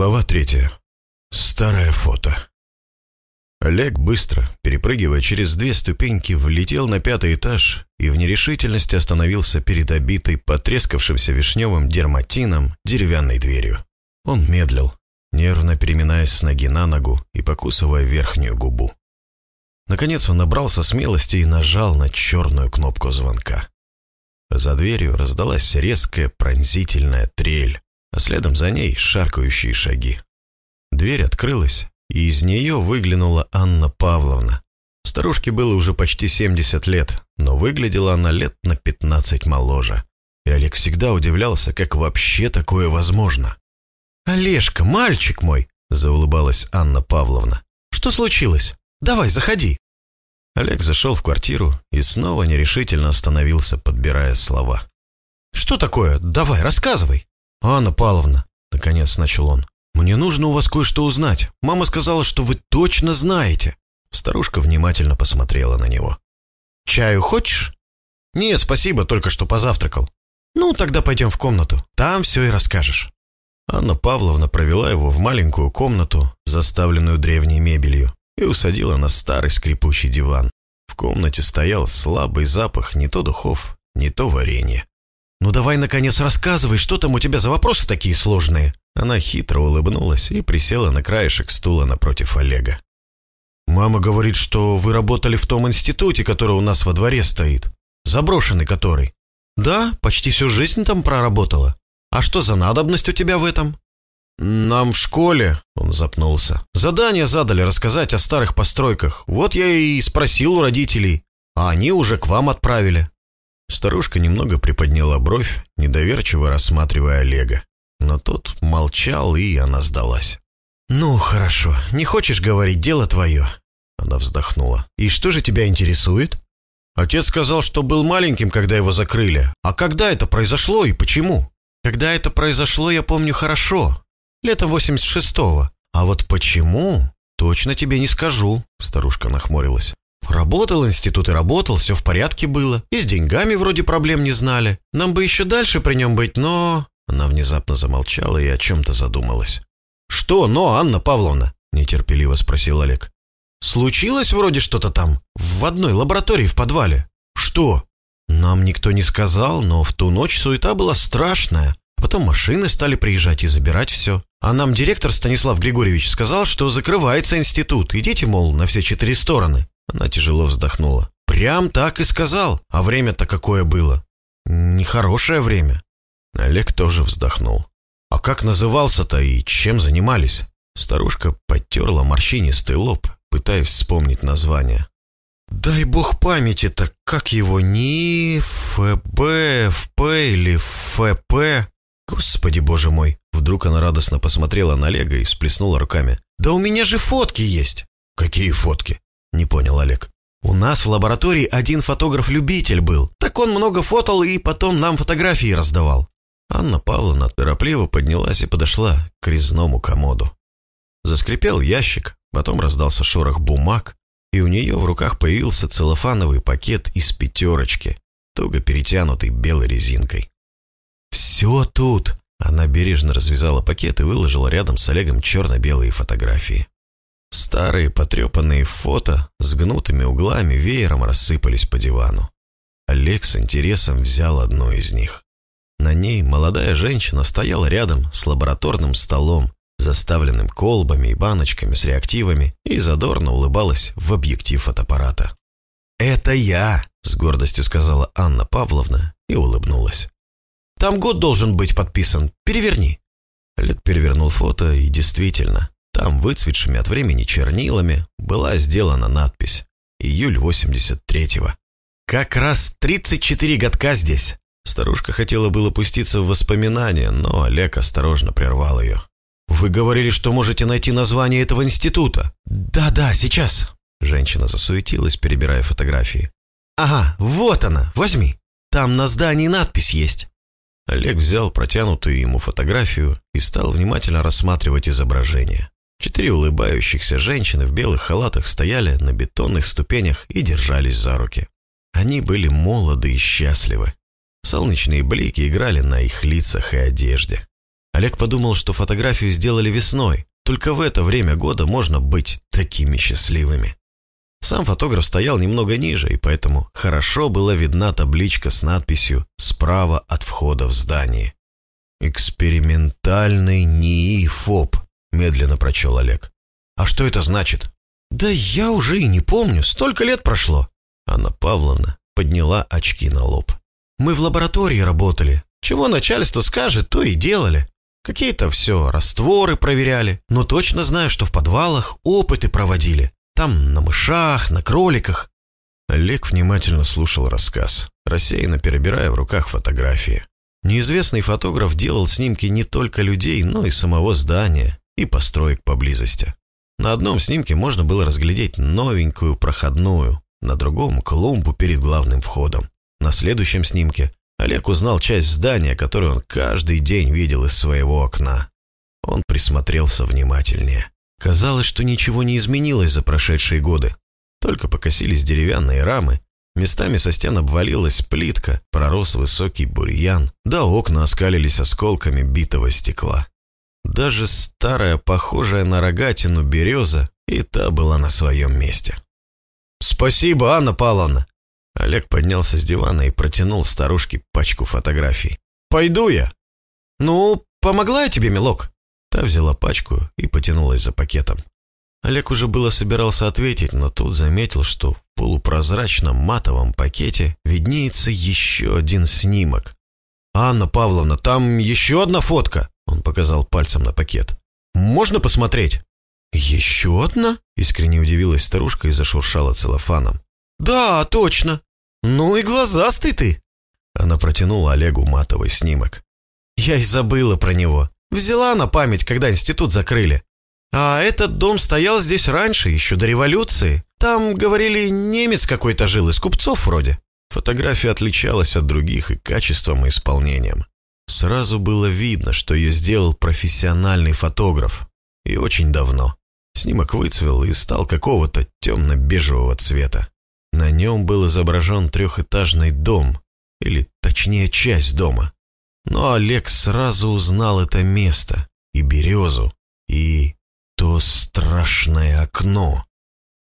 Глава третья. Старое фото. Олег быстро, перепрыгивая через две ступеньки, влетел на пятый этаж и в нерешительности остановился перед обитой потрескавшимся вишневым дерматином деревянной дверью. Он медлил, нервно переминаясь с ноги на ногу и покусывая верхнюю губу. Наконец он набрался смелости и нажал на черную кнопку звонка. За дверью раздалась резкая пронзительная трель следом за ней шаркающие шаги. Дверь открылась, и из нее выглянула Анна Павловна. Старушке было уже почти 70 лет, но выглядела она лет на 15 моложе. И Олег всегда удивлялся, как вообще такое возможно. «Олежка, мальчик мой!» – заулыбалась Анна Павловна. «Что случилось? Давай, заходи!» Олег зашел в квартиру и снова нерешительно остановился, подбирая слова. «Что такое? Давай, рассказывай!» «Анна Павловна», — наконец начал он, — «мне нужно у вас кое-что узнать. Мама сказала, что вы точно знаете». Старушка внимательно посмотрела на него. «Чаю хочешь?» «Нет, спасибо, только что позавтракал». «Ну, тогда пойдем в комнату, там все и расскажешь». Анна Павловна провела его в маленькую комнату, заставленную древней мебелью, и усадила на старый скрипучий диван. В комнате стоял слабый запах не то духов, не то варенья. «Ну давай, наконец, рассказывай, что там у тебя за вопросы такие сложные?» Она хитро улыбнулась и присела на краешек стула напротив Олега. «Мама говорит, что вы работали в том институте, который у нас во дворе стоит. Заброшенный который». «Да, почти всю жизнь там проработала. А что за надобность у тебя в этом?» «Нам в школе», — он запнулся, — «задание задали рассказать о старых постройках. Вот я и спросил у родителей, а они уже к вам отправили». Старушка немного приподняла бровь, недоверчиво рассматривая Олега. Но тот молчал, и она сдалась. «Ну, хорошо. Не хочешь говорить, дело твое». Она вздохнула. «И что же тебя интересует?» «Отец сказал, что был маленьким, когда его закрыли. А когда это произошло и почему?» «Когда это произошло, я помню хорошо. Летом 86-го. А вот почему, точно тебе не скажу», старушка нахмурилась. Работал институт и работал, все в порядке было. И с деньгами вроде проблем не знали. Нам бы еще дальше при нем быть, но...» Она внезапно замолчала и о чем-то задумалась. «Что «но», Анна Павловна?» – нетерпеливо спросил Олег. «Случилось вроде что-то там, в одной лаборатории в подвале». «Что?» «Нам никто не сказал, но в ту ночь суета была страшная. Потом машины стали приезжать и забирать все. А нам директор Станислав Григорьевич сказал, что закрывается институт. Идите, мол, на все четыре стороны. Она тяжело вздохнула. «Прям так и сказал. А время-то какое было?» «Нехорошее время». Олег тоже вздохнул. «А как назывался-то и чем занимались?» Старушка подтерла морщинистый лоб, пытаясь вспомнить название. «Дай бог памяти-то, как его, не ФБ, ФП или ФП?» «Господи, боже мой!» Вдруг она радостно посмотрела на Олега и всплеснула руками. «Да у меня же фотки есть!» «Какие фотки?» Не понял Олег. У нас в лаборатории один фотограф-любитель был. Так он много фотал и потом нам фотографии раздавал. Анна Павловна торопливо поднялась и подошла к резному комоду. Заскрипел ящик, потом раздался шорох бумаг, и у нее в руках появился целлофановый пакет из пятерочки, туго перетянутый белой резинкой. «Все тут!» Она бережно развязала пакет и выложила рядом с Олегом черно-белые фотографии. Старые потрепанные фото с гнутыми углами веером рассыпались по дивану. Олег с интересом взял одну из них. На ней молодая женщина стояла рядом с лабораторным столом, заставленным колбами и баночками с реактивами, и задорно улыбалась в объектив фотоаппарата. «Это я!» — с гордостью сказала Анна Павловна и улыбнулась. «Там год должен быть подписан. Переверни». Олег перевернул фото, и действительно, там, выцветшими от времени чернилами, была сделана надпись «Июль 83-го». «Как раз 34 годка здесь!» Старушка хотела было пуститься в воспоминания, но Олег осторожно прервал ее. «Вы говорили, что можете найти название этого института?» «Да-да, сейчас!» Женщина засуетилась, перебирая фотографии. «Ага, вот она, возьми. Там на здании надпись есть». Олег взял протянутую ему фотографию и стал внимательно рассматривать изображение. Четыре улыбающихся женщины в белых халатах стояли на бетонных ступенях и держались за руки. Они были молоды и счастливы. Солнечные блики играли на их лицах и одежде. Олег подумал, что фотографию сделали весной. Только в это время года можно быть такими счастливыми. Сам фотограф стоял немного ниже, и поэтому хорошо была видна табличка с надписью «Справа от входа в здание». «Экспериментальный НИИ ФОП», — медленно прочел Олег. «А что это значит?» «Да я уже и не помню, столько лет прошло». Анна Павловна подняла очки на лоб. «Мы в лаборатории работали. Чего начальство скажет, то и делали. Какие-то все растворы проверяли, но точно знаю, что в подвалах опыты проводили. Там на мышах, на кроликах». Олег внимательно слушал рассказ, рассеянно перебирая в руках фотографии. Неизвестный фотограф делал снимки не только людей, но и самого здания и построек поблизости. На одном снимке можно было разглядеть новенькую проходную, на другом – клумбу перед главным входом. На следующем снимке Олег узнал часть здания, которую он каждый день видел из своего окна. Он присмотрелся внимательнее. Казалось, что ничего не изменилось за прошедшие годы. Только покосились деревянные рамы, местами со стен обвалилась плитка, пророс высокий бурьян, да окна оскалились осколками битого стекла. Даже старая, похожая на рогатину береза, и та была на своем месте. «Спасибо, Анна Павловна!» Олег поднялся с дивана и протянул старушке пачку фотографий. «Пойду я!» «Ну, помогла я тебе, милок?» Та взяла пачку и потянулась за пакетом. Олег уже было собирался ответить, но тут заметил, что в полупрозрачном матовом пакете виднеется еще один снимок. «Анна Павловна, там еще одна фотка!» Он показал пальцем на пакет. «Можно посмотреть?» «Еще одна?» — искренне удивилась старушка и зашуршала целлофаном. «Да, точно! Ну и глазастый ты!» Она протянула Олегу матовый снимок. «Я и забыла про него. Взяла на память, когда институт закрыли. А этот дом стоял здесь раньше, еще до революции. Там, говорили, немец какой-то жил, из купцов вроде». Фотография отличалась от других и качеством, и исполнением. Сразу было видно, что ее сделал профессиональный фотограф. И очень давно. Снимок выцвел и стал какого-то темно-бежевого цвета. На нем был изображен трехэтажный дом, или точнее часть дома. Но Олег сразу узнал это место, и березу, и то страшное окно.